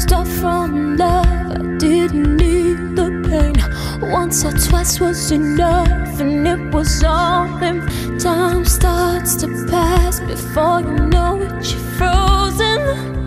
stuff from love. I didn't need the pain. Once or twice was enough, and it was all in time starts to pass before you know it, you're frozen.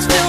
sounds